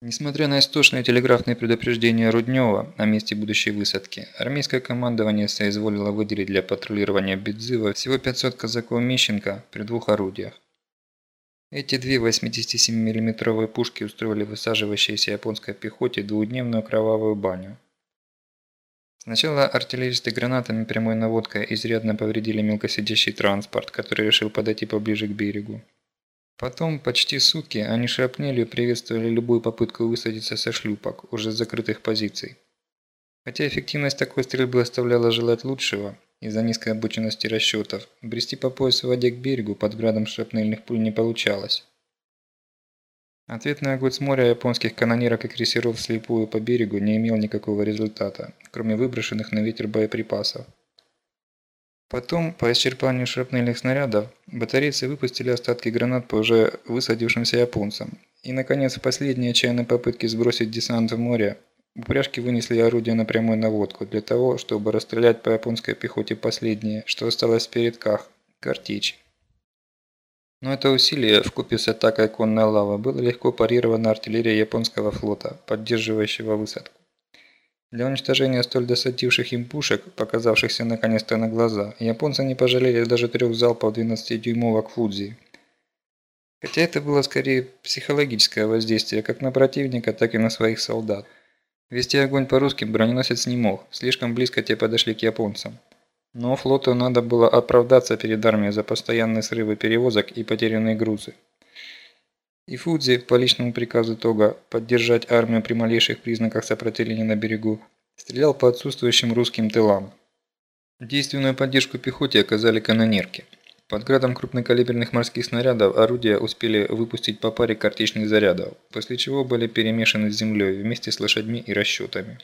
Несмотря на истошные телеграфные предупреждения Руднева о месте будущей высадки, армейское командование соизволило выделить для патрулирования Бедзыва всего 500 казаков Мещенко при двух орудиях. Эти две 87 миллиметровые пушки устроили высаживающейся японской пехоте двухдневную кровавую баню. Сначала артиллеристы гранатами прямой наводкой изрядно повредили мелкосидящий транспорт, который решил подойти поближе к берегу. Потом почти сутки они шрапнелью приветствовали любую попытку высадиться со шлюпок, уже с закрытых позиций. Хотя эффективность такой стрельбы оставляла желать лучшего, из-за низкой обученности расчетов, брести по поясу в воде к берегу под градом шрапнельных пуль не получалось. Ответный огонь с моря японских канонерок и крейсеров вслепую по берегу не имел никакого результата, кроме выброшенных на ветер боеприпасов. Потом, по исчерпанию шрапнельных снарядов, батарейцы выпустили остатки гранат по уже высадившимся японцам. И, наконец, в последней отчаянной попытке сбросить десант в море, упряжки вынесли орудия на прямую наводку для того, чтобы расстрелять по японской пехоте последнее, что осталось в передках – картечь. Но это усилие, вкупе с атакой конной лавы, было легко парировано артиллерией японского флота, поддерживающего высадку. Для уничтожения столь досадивших им пушек, показавшихся наконец-то на глаза, японцы не пожалели даже трех залпов 12-дюймовок Фудзи. Хотя это было скорее психологическое воздействие как на противника, так и на своих солдат. Вести огонь по русским броненосец не мог, слишком близко те подошли к японцам. Но флоту надо было оправдаться перед армией за постоянные срывы перевозок и потерянные грузы. И Фудзи по личному приказу Тога поддержать армию при малейших признаках сопротивления на берегу стрелял по отсутствующим русским тылам. Действенную поддержку пехоте оказали канонерки. Под градом крупнокалиберных морских снарядов орудия успели выпустить по паре картечных зарядов, после чего были перемешаны с землей вместе с лошадьми и расчетами.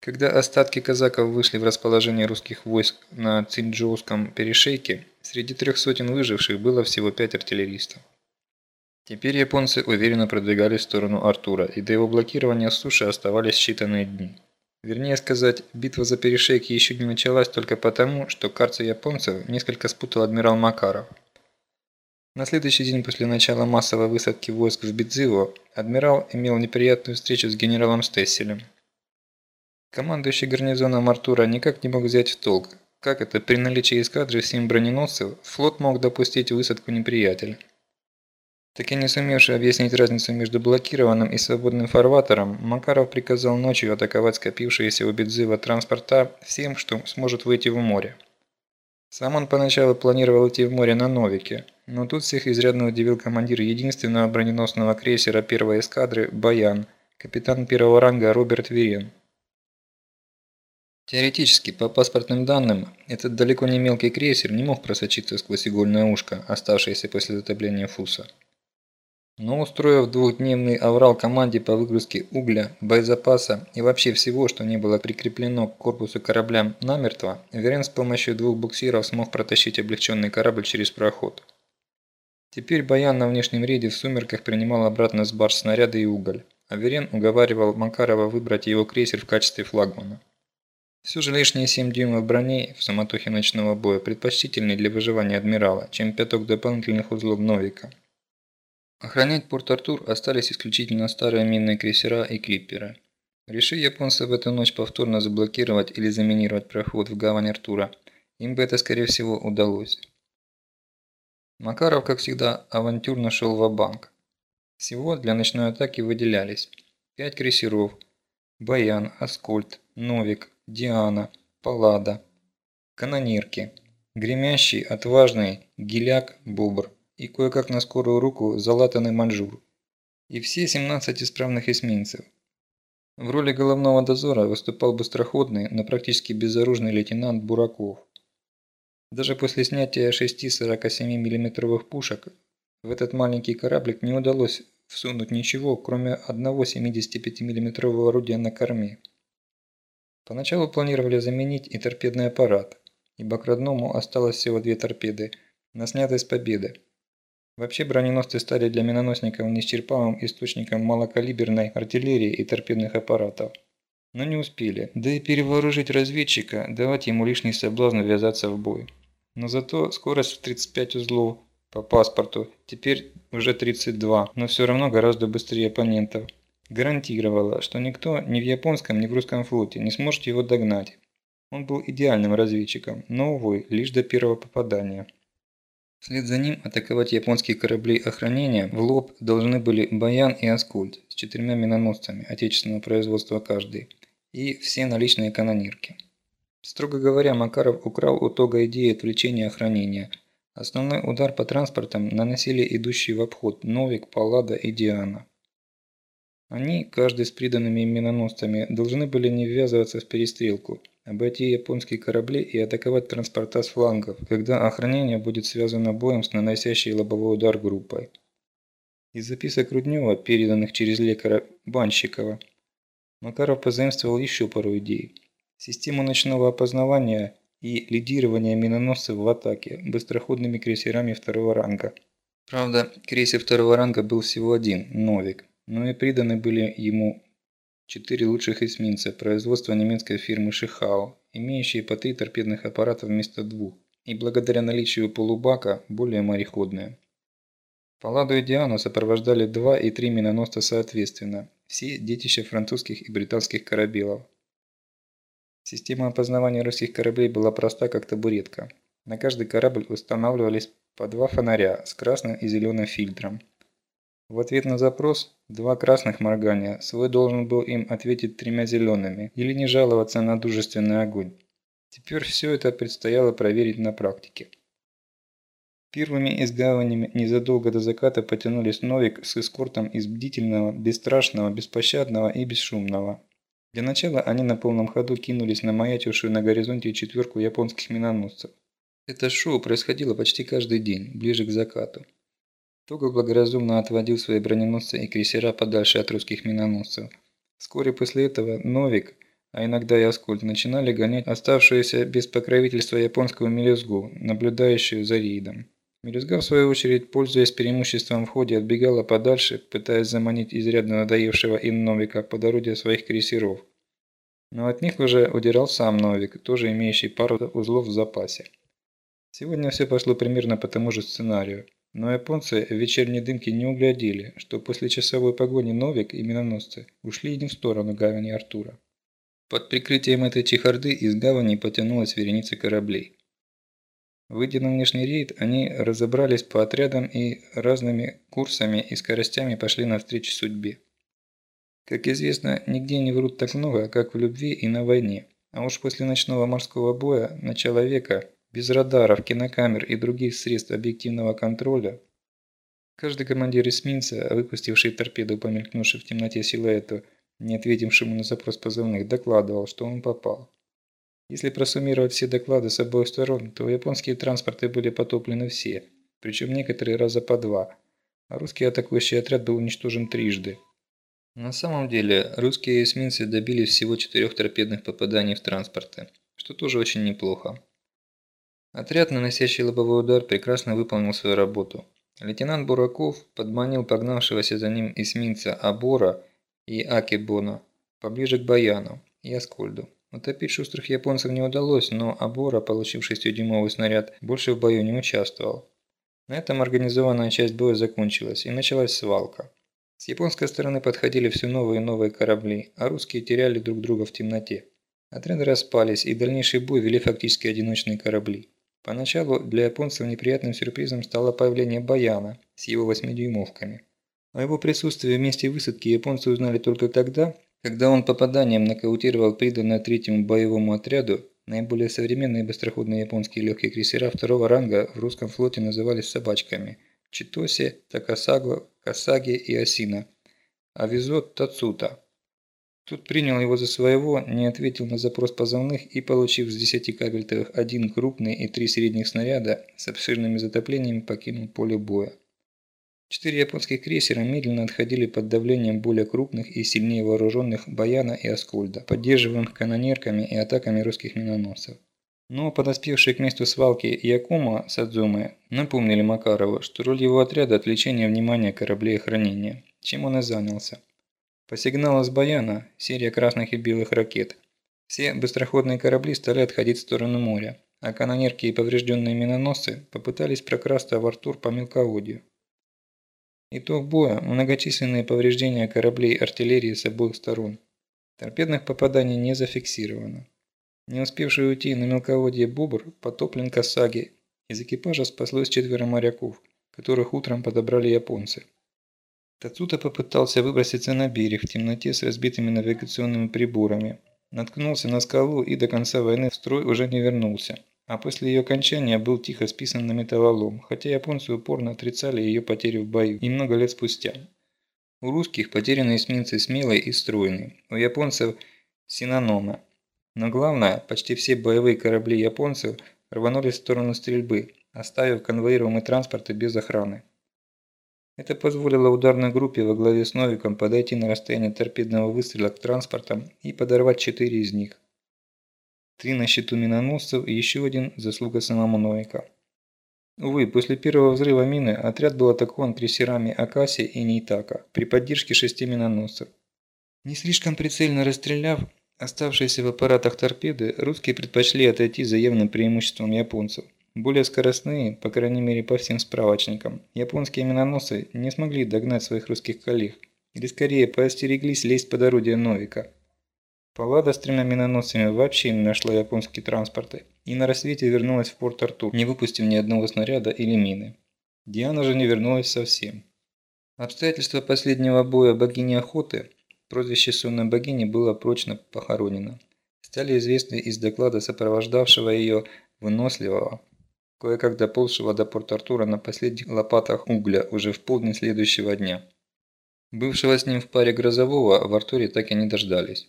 Когда остатки казаков вышли в расположение русских войск на Цинджоуском перешейке, среди трех сотен выживших было всего пять артиллеристов. Теперь японцы уверенно продвигались в сторону Артура, и до его блокирования суши оставались считанные дни. Вернее сказать, битва за перешейки еще не началась только потому, что карты японцев несколько спутал адмирал Макаров. На следующий день после начала массовой высадки войск в Бидзиво, адмирал имел неприятную встречу с генералом Стесселем. Командующий гарнизоном Артура никак не мог взять в толк, как это при наличии эскадры 7 броненосцев флот мог допустить высадку неприятеля. Так и не сумевший объяснить разницу между блокированным и свободным фарватером, Макаров приказал ночью атаковать скопившиеся у Бедзыва транспорта всем, что сможет выйти в море. Сам он поначалу планировал идти в море на Новике, но тут всех изрядно удивил командир единственного броненосного крейсера первой эскадры «Баян», капитан первого ранга Роберт Вирен. Теоретически, по паспортным данным, этот далеко не мелкий крейсер не мог просочиться сквозь игольное ушко, оставшееся после затопления Фуса. Но устроив двухдневный аврал команде по выгрузке угля, боезапаса и вообще всего, что не было прикреплено к корпусу корабля намертво, Верен с помощью двух буксиров смог протащить облегченный корабль через проход. Теперь Баян на внешнем рейде в сумерках принимал обратно с барж снаряды и уголь, а Верен уговаривал Макарова выбрать его крейсер в качестве флагмана. Все же лишние 7 дюймов брони в самотохе ночного боя предпочтительнее для выживания адмирала, чем пяток дополнительных узлов Новика. Охранять Порт-Артур остались исключительно старые минные крейсера и клипперы. Реши японцы в эту ночь повторно заблокировать или заминировать проход в гавань Артура, им бы это скорее всего удалось. Макаров, как всегда, авантюрно шел в банк Всего для ночной атаки выделялись 5 крейсеров – Баян, Аскольд, Новик, Диана, Паллада, канонерки, гремящий, отважный Гиляк, Бобр – и кое-как на скорую руку залатанный манжур. И все 17 исправных эсминцев. В роли головного дозора выступал быстроходный, но практически безоружный лейтенант Бураков. Даже после снятия 6 47 миллиметровых пушек в этот маленький кораблик не удалось всунуть ничего, кроме одного 75 миллиметрового орудия на корме. Поначалу планировали заменить и торпедный аппарат, ибо к родному осталось всего две торпеды, на снятой с победы. Вообще броненосцы стали для миноносников неисчерпаемым источником малокалиберной артиллерии и торпедных аппаратов. Но не успели, да и перевооружить разведчика, давать ему лишний соблазн ввязаться в бой. Но зато скорость в 35 узлов, по паспорту, теперь уже 32, но все равно гораздо быстрее оппонентов, гарантировала, что никто ни в японском, ни в русском флоте не сможет его догнать. Он был идеальным разведчиком, но, увы, лишь до первого попадания. Вслед за ним атаковать японские корабли охранения в лоб должны были Баян и Аскольд с четырьмя миноносцами отечественного производства каждый и все наличные канонирки. Строго говоря, Макаров украл у Тога идею отвлечения охранения. Основной удар по транспортам наносили идущие в обход Новик, Паллада и Диана. Они, каждый с приданными миноносцами, должны были не ввязываться в перестрелку, обойти японские корабли и атаковать транспорта с флангов, когда охранение будет связано боем с наносящей лобовой удар группой. Из записок Руднева, переданных через лекаря Банщикова, Макаров позаимствовал еще пару идей. Систему ночного опознавания и лидирования миноносцев в атаке быстроходными крейсерами второго ранга. Правда, крейсер второго ранга был всего один – «Новик», но и приданы были ему четыре лучших эсминца производства немецкой фирмы Шихао, имеющие по три торпедных аппарата вместо двух, и благодаря наличию полубака более мореходные. Палладу и Диану сопровождали два и три миноносца соответственно, все детища французских и британских корабелов. Система опознавания русских кораблей была проста как табуретка. На каждый корабль устанавливались по два фонаря с красным и зеленым фильтром. В ответ на запрос два красных моргания свой должен был им ответить тремя зелеными или не жаловаться на дружественный огонь. Теперь все это предстояло проверить на практике. Первыми из гаванями незадолго до заката потянулись Новик с эскортом из бдительного, бесстрашного, беспощадного и бесшумного. Для начала они на полном ходу кинулись на маячившую на горизонте четверку японских миноносцев. Это шоу происходило почти каждый день, ближе к закату. Того благоразумно отводил свои броненосцы и крейсера подальше от русских миноносцев. Вскоре после этого Новик, а иногда и Аскольд, начинали гонять оставшуюся без покровительства японскую мелюзгу, наблюдающую за рейдом. Мелюзга, в свою очередь, пользуясь преимуществом в ходе, отбегала подальше, пытаясь заманить изрядно надоевшего им Новика по дороге своих крейсеров. Но от них уже удирал сам Новик, тоже имеющий пару узлов в запасе. Сегодня все пошло примерно по тому же сценарию. Но японцы в вечерней дымке не углядели, что после часовой погони Новик и миноносцы ушли не в сторону гавани Артура. Под прикрытием этой чехарды из гавани потянулась вереница кораблей. Выйдя на внешний рейд, они разобрались по отрядам и разными курсами и скоростями пошли навстречу судьбе. Как известно, нигде не врут так много, как в любви и на войне. А уж после ночного морского боя, начала века, без радаров, кинокамер и других средств объективного контроля, каждый командир эсминца, выпустивший торпеду по мелькнувшей в темноте силуэту, не ответившему на запрос позывных, докладывал, что он попал. Если просуммировать все доклады с обоих сторон, то японские транспорты были потоплены все, причем некоторые раза по два, а русский атакующий отряд был уничтожен трижды. На самом деле, русские эсминцы добились всего четырех торпедных попаданий в транспорты, что тоже очень неплохо. Отряд, наносящий лобовой удар, прекрасно выполнил свою работу. Лейтенант Бураков подманил погнавшегося за ним эсминца Абора и Акибона поближе к Баяну и Аскольду. Утопить шустрых японцев не удалось, но Абора, получивший 6-дюймовый снаряд, больше в бою не участвовал. На этом организованная часть боя закончилась, и началась свалка. С японской стороны подходили все новые и новые корабли, а русские теряли друг друга в темноте. Отряды распались, и дальнейший бой вели фактически одиночные корабли. Поначалу для японцев неприятным сюрпризом стало появление Баяна с его восьмидюймовками. О его присутствии в месте высадки японцы узнали только тогда, когда он попаданием нокаутировал приданное третьему боевому отряду наиболее современные быстроходные японские легкие крейсера второго ранга в русском флоте назывались собачками – Читоси, Такасаго, Касаги и Осина, а Визот – Тацута. Тут принял его за своего, не ответил на запрос позывных и, получив с 10 кабельтовых один крупный и три средних снаряда, с обширными затоплениями покинул поле боя. Четыре японских крейсера медленно отходили под давлением более крупных и сильнее вооруженных Баяна и Аскольда, поддерживаемых канонерками и атаками русских миноносцев. Но подоспевшие к месту свалки Якума Садзумы напомнили Макарову, что роль его отряда – отвлечение внимания кораблей охранения, чем он и занялся. По сигналу с Баяна серия красных и белых ракет. Все быстроходные корабли стали отходить в сторону моря, а канонерки и поврежденные миноносцы попытались прокрасться в Артур по мелководью. Итог боя – многочисленные повреждения кораблей артиллерии с обоих сторон. Торпедных попаданий не зафиксировано. Не успевший уйти на мелководье Бобр потоплен Касаги. Из экипажа спаслось четверо моряков, которых утром подобрали японцы. Тацута попытался выброситься на берег в темноте с разбитыми навигационными приборами. Наткнулся на скалу и до конца войны в строй уже не вернулся а после ее окончания был тихо списан на металлолом, хотя японцы упорно отрицали ее потери в бою и много лет спустя. У русских потеряны эсминцы смелые и стройные, у японцев – синонома. Но главное, почти все боевые корабли японцев рванулись в сторону стрельбы, оставив конвоируемые транспорты без охраны. Это позволило ударной группе во главе с Новиком подойти на расстояние торпедного выстрела к транспортам и подорвать четыре из них. Три на счету миноносцев и еще один – заслуга самого Новика. Увы, после первого взрыва мины отряд был атакован крейсерами Акаси и Нейтака при поддержке шести миноносцев. Не слишком прицельно расстреляв оставшиеся в аппаратах торпеды, русские предпочли отойти за явным преимуществом японцев. Более скоростные, по крайней мере по всем справочникам, японские миноносцы не смогли догнать своих русских коллег, или скорее поостереглись лезть под орудие Новика. Паллада с тремя миноносцами вообще не нашла японские транспорты и на рассвете вернулась в порт Артур, не выпустив ни одного снаряда или мины. Диана же не вернулась совсем. Обстоятельства последнего боя богини охоты, прозвище сонной богини было прочно похоронено. Стали известны из доклада сопровождавшего ее выносливого, кое-как доползшего до порт Артура на последних лопатах угля уже в полдень следующего дня. Бывшего с ним в паре грозового в Артуре так и не дождались.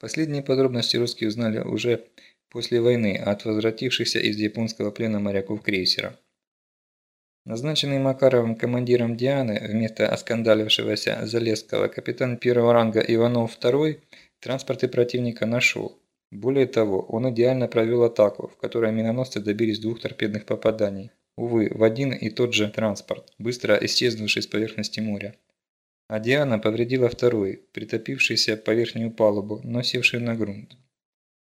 Последние подробности русские узнали уже после войны от возвратившихся из японского плена моряков крейсера. Назначенный Макаровым командиром Дианы вместо оскандалившегося Залесского капитан первого ранга Иванов II транспорты противника нашел. Более того, он идеально провел атаку, в которой миноносцы добились двух торпедных попаданий. Увы, в один и тот же транспорт, быстро исчезнувший с поверхности моря. А Диана повредила второй, притопившийся по верхнюю палубу, но севший на грунт.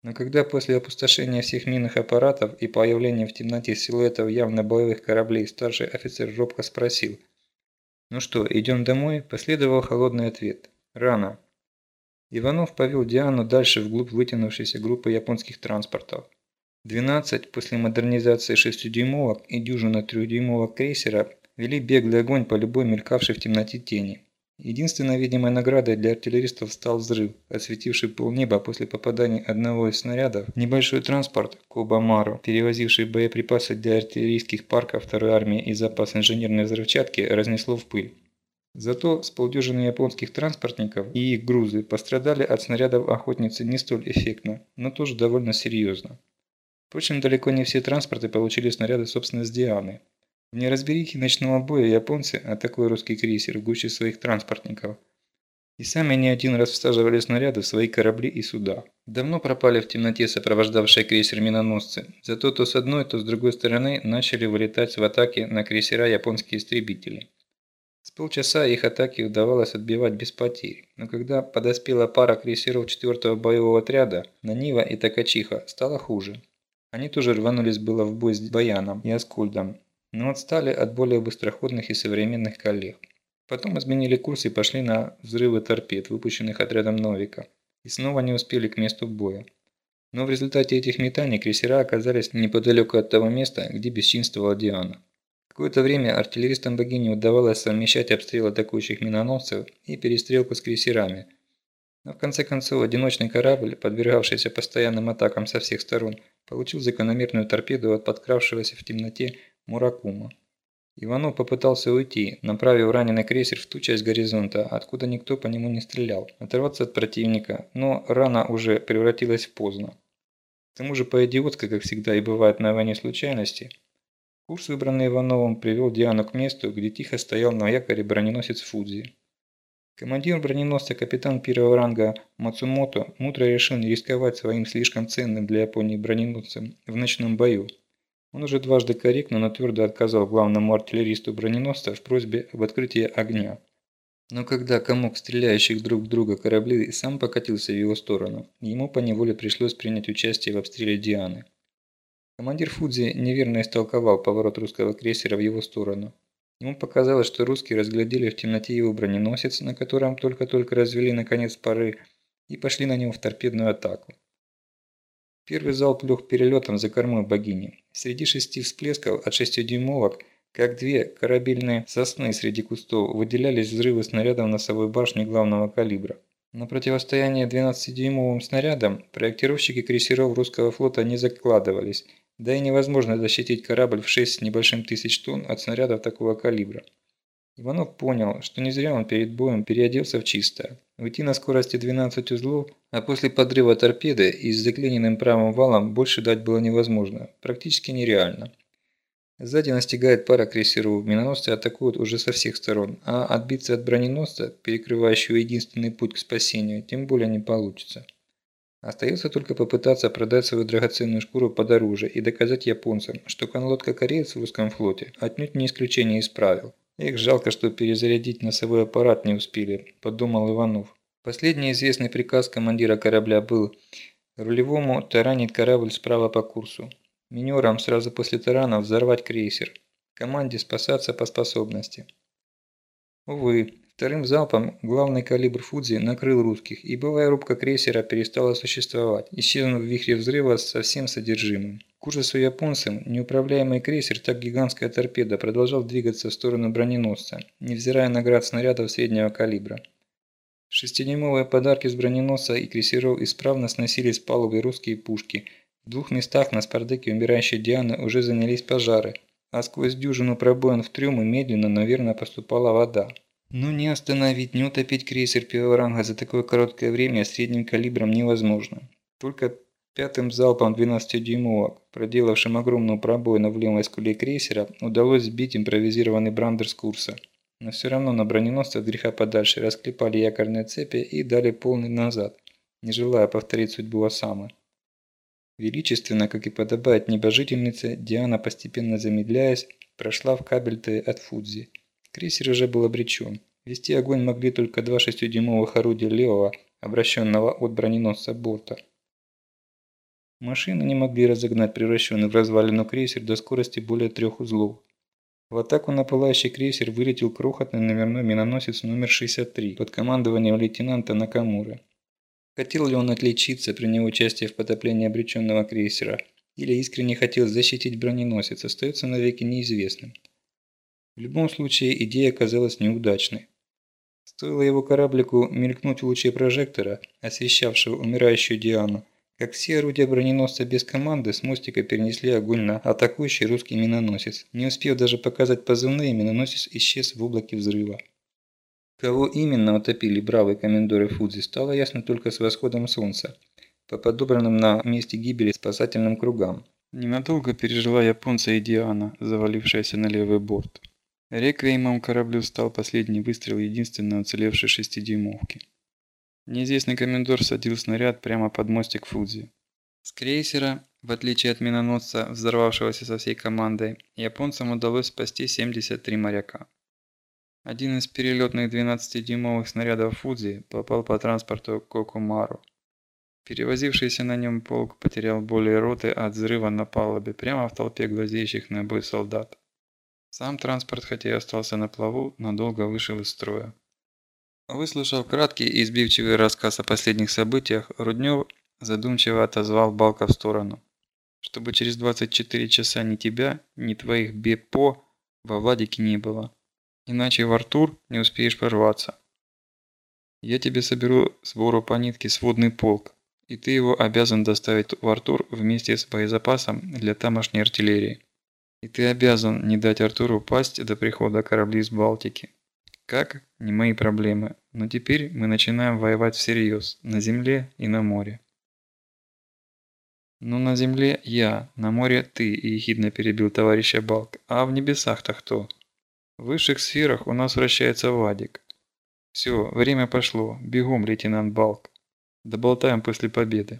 Но когда после опустошения всех минных аппаратов и появления в темноте силуэтов явно боевых кораблей старший офицер робко спросил «Ну что, идем домой?» последовал холодный ответ «Рано». Иванов повел Диану дальше вглубь вытянувшейся группы японских транспортов. 12 после модернизации 6-дюймовок и дюжина 3-дюймовок крейсера вели беглый огонь по любой мелькавшей в темноте тени. Единственной видимой наградой для артиллеристов стал взрыв, осветивший полнеба после попадания одного из снарядов. Небольшой транспорт Кубамару, перевозивший боеприпасы для артиллерийских парков второй армии и запас инженерной взрывчатки, разнесло в пыль. Зато с полдюжины японских транспортников и их грузы пострадали от снарядов охотницы не столь эффектно, но тоже довольно серьезно. Впрочем, далеко не все транспорты получили снаряды собственно с Дианы. В неразберихе ночного боя японцы, а такой русский крейсер в гуще своих транспортников, и сами не один раз всаживали снаряды в свои корабли и суда. Давно пропали в темноте сопровождавшие крейсер миноносцы, зато то с одной, то с другой стороны начали вылетать в атаке на крейсера японские истребители. С полчаса их атаки удавалось отбивать без потерь, но когда подоспела пара крейсеров 4-го боевого отряда, Нанива и Такачиха, стало хуже. Они тоже рванулись было в бой с Баяном и Аскольдом, но отстали от более быстроходных и современных коллег. Потом изменили курс и пошли на взрывы торпед, выпущенных отрядом Новика, и снова не успели к месту боя. Но в результате этих метаний крейсера оказались неподалеку от того места, где бесчинствовала Диана. Какое-то время артиллеристам богини удавалось совмещать обстрел атакующих миноносцев и перестрелку с крейсерами. Но в конце концов одиночный корабль, подвергавшийся постоянным атакам со всех сторон, получил закономерную торпеду от подкравшегося в темноте Муракума. Иванов попытался уйти, направив раненый крейсер в ту часть горизонта, откуда никто по нему не стрелял, оторваться от противника, но рана уже превратилась в поздно. К тому же по-идиотски, как всегда и бывает на войне случайности, курс, выбранный Ивановым, привел Диану к месту, где тихо стоял на якоре броненосец Фудзи. Командир броненосца капитан первого ранга Мацумото мудро решил не рисковать своим слишком ценным для Японии броненосцем в ночном бою. Он уже дважды корректно, но твердо отказал главному артиллеристу броненосца в просьбе об открытии огня. Но когда комок стреляющих друг друга кораблей сам покатился в его сторону, ему поневоле пришлось принять участие в обстреле Дианы. Командир Фудзи неверно истолковал поворот русского крейсера в его сторону. Ему показалось, что русские разглядели в темноте его броненосец, на котором только-только развели наконец пары, и пошли на него в торпедную атаку. Первый залп лег перелетом за кормой богини. Среди шести всплесков от шестидюймовок, как две корабельные сосны среди кустов, выделялись взрывы снарядов носовой башни главного калибра. На противостояние 12-дюймовым снарядам проектировщики крейсеров русского флота не закладывались, да и невозможно защитить корабль в 6 с небольшим тысяч тонн от снарядов такого калибра. Иванов понял, что не зря он перед боем переоделся в чистое. Уйти на скорости 12 узлов, а после подрыва торпеды и с заклиненным правым валом больше дать было невозможно, практически нереально. Сзади настигает пара крейсеров, миноносцы атакуют уже со всех сторон, а отбиться от броненосца, перекрывающего единственный путь к спасению, тем более не получится. Остается только попытаться продать свою драгоценную шкуру подороже и доказать японцам, что конлодка кореец в русском флоте отнюдь не исключение из правил. Их жалко, что перезарядить носовой аппарат не успели, подумал Иванов. Последний известный приказ командира корабля был рулевому таранить корабль справа по курсу. Минерам сразу после тарана взорвать крейсер. Команде спасаться по способности. Увы, вторым залпом главный калибр Фудзи накрыл русских, и боевая рубка крейсера перестала существовать, исчезнув в вихре взрыва со всем содержимым. К ужасу японцам, неуправляемый крейсер, так гигантская торпеда, продолжал двигаться в сторону броненосца, невзирая на град снарядов среднего калибра. Шестидюймовые подарки с броненосца и крейсеров исправно сносили с палубы русские пушки – в двух местах на спардеке умирающей Дианы уже занялись пожары, а сквозь дюжину пробоин в трюмы медленно, но верно поступала вода. Но не остановить, не утопить крейсер первого ранга за такое короткое время средним калибром невозможно. Только пятым залпом 12-дюймовок, проделавшим огромную пробоину в левой скуле крейсера, удалось сбить импровизированный брандер с курса. Но все равно на броненосце от греха подальше расклепали якорные цепи и дали полный назад, не желая повторить судьбу Осамы. Величественно, как и подобает небожительнице, Диана, постепенно замедляясь, прошла в кабель Т от Фудзи. Крейсер уже был обречен. Вести огонь могли только два шестидюймовых орудия левого, обращенного от броненосца борта. Машины не могли разогнать превращенный в развалину крейсер до скорости более трех узлов. В атаку на пылающий крейсер вылетел крохотный номерной миноносец номер 63 под командованием лейтенанта Накамуры. Хотел ли он отличиться, приняв участие в потоплении обреченного крейсера, или искренне хотел защитить броненосец, остается навеки неизвестным. В любом случае, идея оказалась неудачной. Стоило его кораблику мелькнуть в луче прожектора, освещавшего умирающую Диану, как все орудия броненосца без команды с мостика перенесли огонь на атакующий русский миноносец. Не успев даже показать позывные, миноносец исчез в облаке взрыва. Кого именно утопили бравые комендоры Фудзи, стало ясно только с восходом солнца, по подобранным на месте гибели спасательным кругам. Ненадолго пережила японца и Диана, завалившаяся на левый борт. Реквиемом кораблю стал последний выстрел единственной уцелевшей шестидюймовки. Неизвестный комендор садил снаряд прямо под мостик Фудзи. С крейсера, в отличие от миноносца, взорвавшегося со всей командой, японцам удалось спасти 73 моряка. Один из перелетных 12-дюймовых снарядов Фудзи попал по транспорту Кокумару. Перевозившийся на нем полк потерял более роты от взрыва на палубе прямо в толпе глазеющих на бой солдат. Сам транспорт, хотя и остался на плаву, надолго вышел из строя. Выслушав краткий и избивчивый рассказ о последних событиях, Руднев задумчиво отозвал Балка в сторону. Чтобы через 24 часа ни тебя, ни твоих БЕПО во Владике не было. Иначе в Артур не успеешь прорваться. Я тебе соберу сбору по нитке сводный полк, и ты его обязан доставить в Артур вместе с боезапасом для тамошней артиллерии. И ты обязан не дать Артуру пасть до прихода кораблей из Балтики. Как? Не мои проблемы. Но теперь мы начинаем воевать всерьез, на земле и на море. «Ну на земле я, на море ты», – ехидно перебил товарища Балк. «А в небесах-то кто?» В высших сферах у нас вращается Вадик. Все, время пошло. Бегом, лейтенант Балк. Доболтаем после победы.